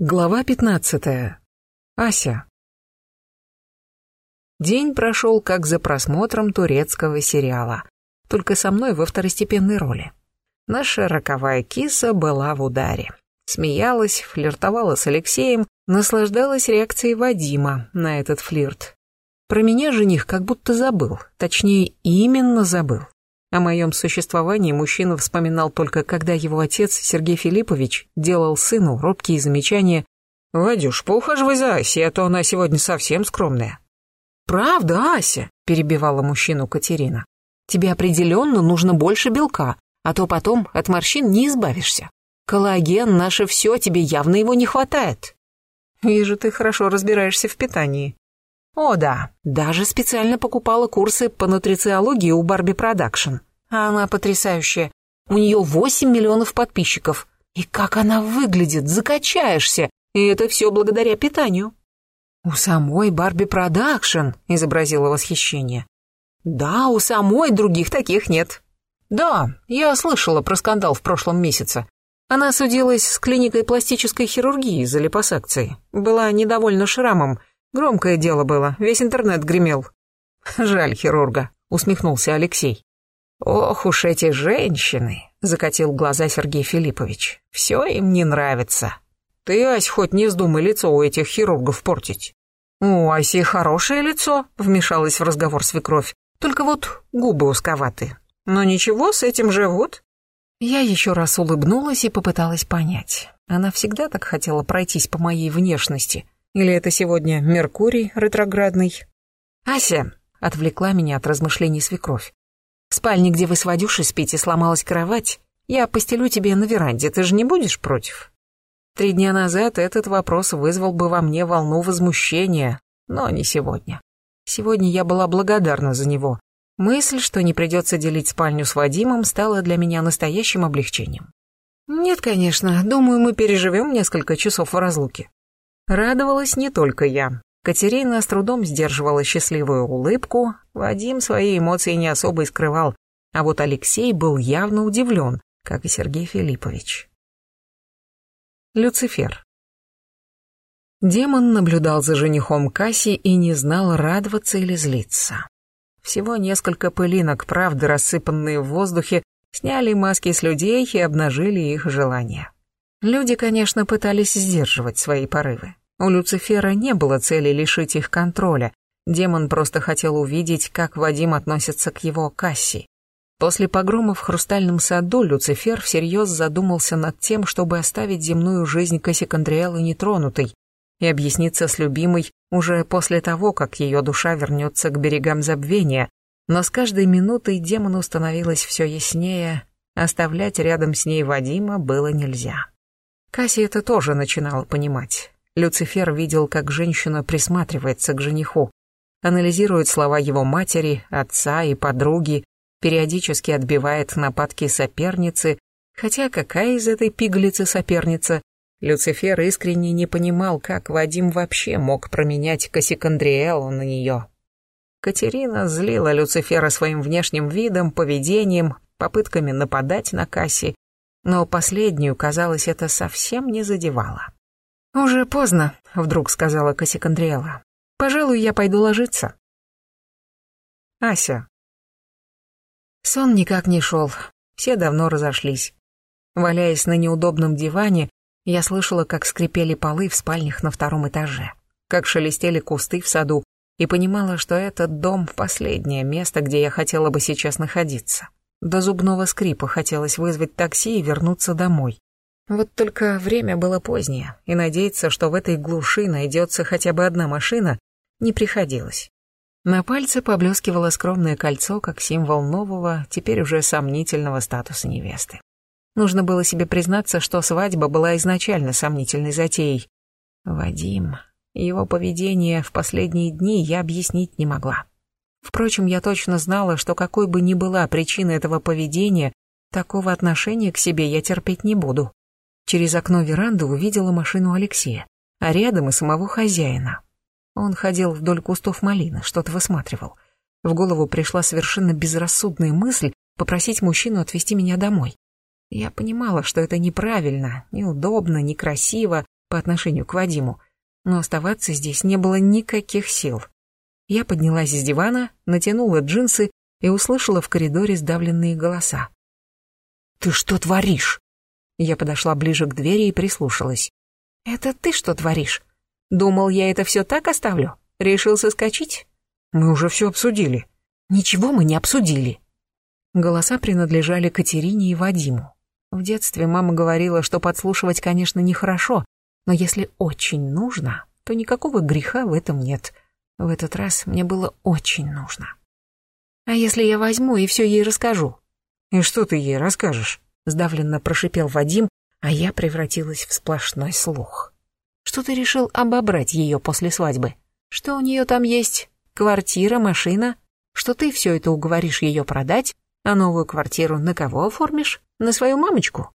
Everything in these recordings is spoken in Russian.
Глава 15. Ася. День прошел как за просмотром турецкого сериала, только со мной во второстепенной роли. Наша роковая киса была в ударе. Смеялась, флиртовала с Алексеем, наслаждалась реакцией Вадима на этот флирт. Про меня жених как будто забыл, точнее, именно забыл. О моем существовании мужчина вспоминал только, когда его отец, Сергей Филиппович, делал сыну робкие замечания «Вадюш, поухаживай за Асей, а то она сегодня совсем скромная». «Правда, Ася?» – перебивала мужчину Катерина. «Тебе определенно нужно больше белка, а то потом от морщин не избавишься. Коллаген – наше все, тебе явно его не хватает». «Вижу, ты хорошо разбираешься в питании», о да, даже специально покупала курсы по нутрициологии у Барби Продакшн. А она потрясающая. У нее 8 миллионов подписчиков. И как она выглядит, закачаешься. И это все благодаря питанию. У самой Барби Продакшн, изобразила восхищение. Да, у самой других таких нет. Да, я слышала про скандал в прошлом месяце. Она судилась с клиникой пластической хирургии за липосакцией. Была недовольна шрамом – Громкое дело было, весь интернет гремел. Жаль хирурга, усмехнулся Алексей. Ох уж эти женщины, закатил глаза Сергей Филиппович. Все им не нравится. Ты, Ась, хоть не вздумай лицо у этих хирургов портить. У Аси хорошее лицо, вмешалась в разговор свекровь. Только вот губы узковаты. Но ничего, с этим живут. Я еще раз улыбнулась и попыталась понять. Она всегда так хотела пройтись по моей внешности. Или это сегодня Меркурий ретроградный? Ася, отвлекла меня от размышлений свекровь. В спальне, где вы с Вадюшей спите, сломалась кровать. Я постелю тебе на веранде, ты же не будешь против? Три дня назад этот вопрос вызвал бы во мне волну возмущения, но не сегодня. Сегодня я была благодарна за него. Мысль, что не придется делить спальню с Вадимом, стала для меня настоящим облегчением. Нет, конечно, думаю, мы переживем несколько часов в разлуке. Радовалась не только я. Катерина с трудом сдерживала счастливую улыбку, Вадим свои эмоции не особо и скрывал, а вот Алексей был явно удивлен, как и Сергей Филиппович. Люцифер. Демон наблюдал за женихом Касси и не знал, радоваться или злиться. Всего несколько пылинок, правды, рассыпанные в воздухе, сняли маски с людей и обнажили их желания. Люди, конечно, пытались сдерживать свои порывы. У Люцифера не было цели лишить их контроля. Демон просто хотел увидеть, как Вадим относится к его кассе. После погрома в Хрустальном саду Люцифер всерьез задумался над тем, чтобы оставить земную жизнь Кассикандриэлы нетронутой и объясниться с любимой уже после того, как ее душа вернется к берегам забвения. Но с каждой минутой демону становилось все яснее, оставлять рядом с ней Вадима было нельзя. Касси это тоже начинала понимать. Люцифер видел, как женщина присматривается к жениху, анализирует слова его матери, отца и подруги, периодически отбивает нападки соперницы, хотя какая из этой пиглицы соперница? Люцифер искренне не понимал, как Вадим вообще мог променять Кассикандриэлу на нее. Катерина злила Люцифера своим внешним видом, поведением, попытками нападать на Касси, но последнюю, казалось, это совсем не задевало. «Уже поздно», — вдруг сказала Кассикандриэла. «Пожалуй, я пойду ложиться». Ася. Сон никак не шел, все давно разошлись. Валяясь на неудобном диване, я слышала, как скрипели полы в спальнях на втором этаже, как шелестели кусты в саду, и понимала, что этот дом — последнее место, где я хотела бы сейчас находиться. До зубного скрипа хотелось вызвать такси и вернуться домой. Вот только время было позднее, и надеяться, что в этой глуши найдется хотя бы одна машина, не приходилось. На пальце поблескивало скромное кольцо, как символ нового, теперь уже сомнительного статуса невесты. Нужно было себе признаться, что свадьба была изначально сомнительной затеей. Вадим, его поведение в последние дни я объяснить не могла. Впрочем, я точно знала, что какой бы ни была причина этого поведения, такого отношения к себе я терпеть не буду. Через окно веранды увидела машину Алексея, а рядом и самого хозяина. Он ходил вдоль кустов малины, что-то высматривал. В голову пришла совершенно безрассудная мысль попросить мужчину отвезти меня домой. Я понимала, что это неправильно, неудобно, некрасиво, по отношению к Вадиму, но оставаться здесь не было никаких сил. Я поднялась с дивана, натянула джинсы и услышала в коридоре сдавленные голоса. «Ты что творишь?» Я подошла ближе к двери и прислушалась. «Это ты что творишь? Думал, я это все так оставлю? Решил соскочить?» «Мы уже все обсудили». «Ничего мы не обсудили». Голоса принадлежали Катерине и Вадиму. В детстве мама говорила, что подслушивать, конечно, нехорошо, но если очень нужно, то никакого греха в этом нет. В этот раз мне было очень нужно. А если я возьму и все ей расскажу? И что ты ей расскажешь? Сдавленно прошипел Вадим, а я превратилась в сплошной слух. Что ты решил обобрать ее после свадьбы? Что у нее там есть? Квартира, машина? Что ты все это уговоришь ее продать, а новую квартиру на кого оформишь? На свою мамочку?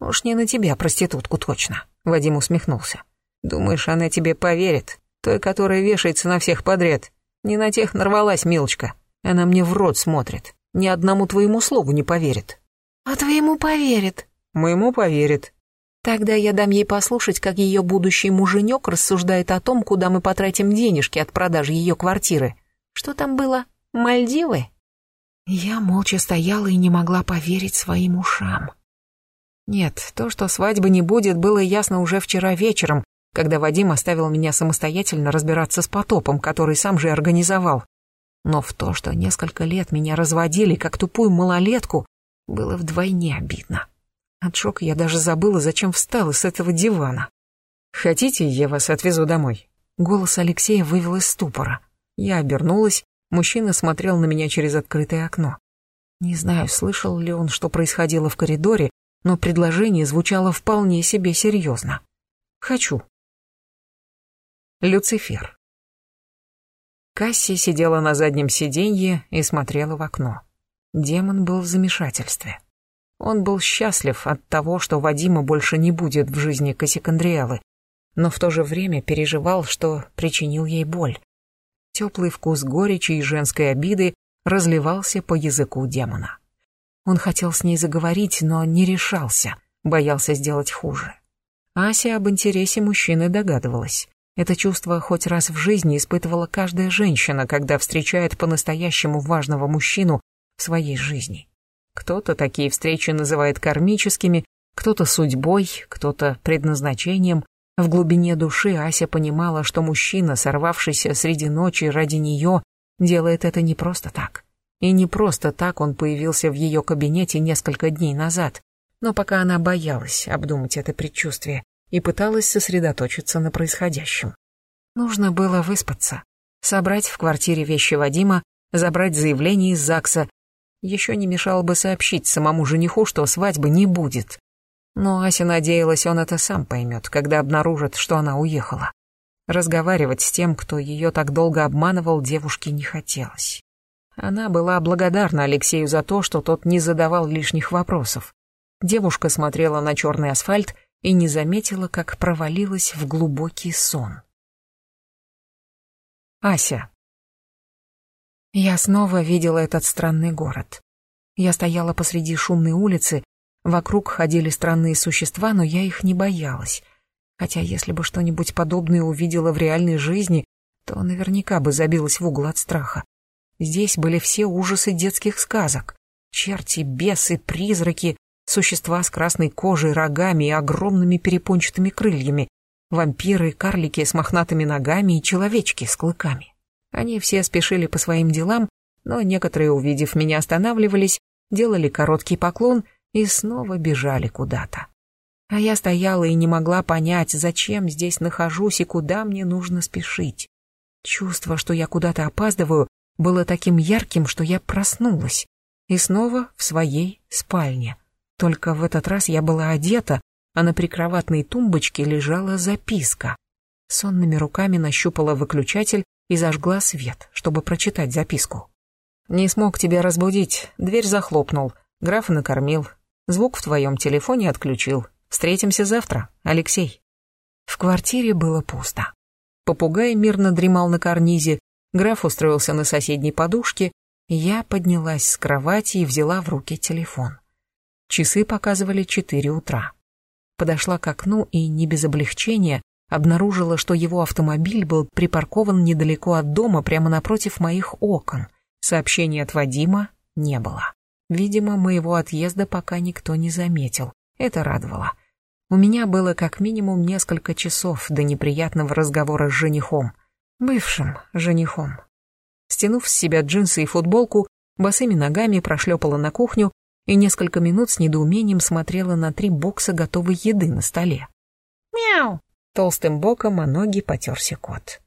Уж не на тебя, проститутку, точно. Вадим усмехнулся. Думаешь, она тебе поверит? Той, которая вешается на всех подряд. Не на тех нарвалась, милочка. Она мне в рот смотрит. Ни одному твоему слову не поверит. А твоему поверит. Моему поверит. Тогда я дам ей послушать, как ее будущий муженек рассуждает о том, куда мы потратим денежки от продажи ее квартиры. Что там было? Мальдивы? Я молча стояла и не могла поверить своим ушам. Нет, то, что свадьбы не будет, было ясно уже вчера вечером, когда Вадим оставил меня самостоятельно разбираться с потопом, который сам же организовал. Но в то, что несколько лет меня разводили, как тупую малолетку, было вдвойне обидно. От шока я даже забыла, зачем встала с этого дивана. «Хотите, я вас отвезу домой?» Голос Алексея вывел из ступора. Я обернулась, мужчина смотрел на меня через открытое окно. Не знаю, слышал ли он, что происходило в коридоре, но предложение звучало вполне себе серьезно. «Хочу». Люцифер. Касси сидела на заднем сиденье и смотрела в окно. Демон был в замешательстве. Он был счастлив от того, что Вадима больше не будет в жизни Кассикандриэлы, но в то же время переживал, что причинил ей боль. Теплый вкус горечи и женской обиды разливался по языку демона. Он хотел с ней заговорить, но не решался, боялся сделать хуже. Ася об интересе мужчины догадывалась. Это чувство хоть раз в жизни испытывала каждая женщина, когда встречает по-настоящему важного мужчину своей жизни. Кто-то такие встречи называет кармическими, кто-то судьбой, кто-то предназначением. В глубине души Ася понимала, что мужчина, сорвавшийся среди ночи ради нее, делает это не просто так. И не просто так он появился в ее кабинете несколько дней назад. Но пока она боялась обдумать это предчувствие, и пыталась сосредоточиться на происходящем. Нужно было выспаться, собрать в квартире вещи Вадима, забрать заявление из ЗАГСа. Еще не мешало бы сообщить самому жениху, что свадьбы не будет. Но Ася надеялась, он это сам поймет, когда обнаружит, что она уехала. Разговаривать с тем, кто ее так долго обманывал, девушке не хотелось. Она была благодарна Алексею за то, что тот не задавал лишних вопросов. Девушка смотрела на черный асфальт и не заметила, как провалилась в глубокий сон. Ася. Я снова видела этот странный город. Я стояла посреди шумной улицы, вокруг ходили странные существа, но я их не боялась. Хотя если бы что-нибудь подобное увидела в реальной жизни, то наверняка бы забилась в угол от страха. Здесь были все ужасы детских сказок. Черти, бесы, призраки, Существа с красной кожей, рогами и огромными перепончатыми крыльями, вампиры, карлики с мохнатыми ногами и человечки с клыками. Они все спешили по своим делам, но некоторые, увидев меня, останавливались, делали короткий поклон и снова бежали куда-то. А я стояла и не могла понять, зачем здесь нахожусь и куда мне нужно спешить. Чувство, что я куда-то опаздываю, было таким ярким, что я проснулась. И снова в своей спальне. Только в этот раз я была одета, а на прикроватной тумбочке лежала записка. Сонными руками нащупала выключатель и зажгла свет, чтобы прочитать записку. «Не смог тебя разбудить, дверь захлопнул, графа накормил, звук в твоем телефоне отключил. Встретимся завтра, Алексей». В квартире было пусто. Попугай мирно дремал на карнизе, граф устроился на соседней подушке, я поднялась с кровати и взяла в руки телефон. Часы показывали четыре утра. Подошла к окну и, не без облегчения, обнаружила, что его автомобиль был припаркован недалеко от дома, прямо напротив моих окон. Сообщения от Вадима не было. Видимо, моего отъезда пока никто не заметил. Это радовало. У меня было как минимум несколько часов до неприятного разговора с женихом. Бывшим женихом. Стянув с себя джинсы и футболку, босыми ногами прошлепала на кухню и несколько минут с недоумением смотрела на три бокса готовой еды на столе. «Мяу!» Толстым боком о ноги потерся кот.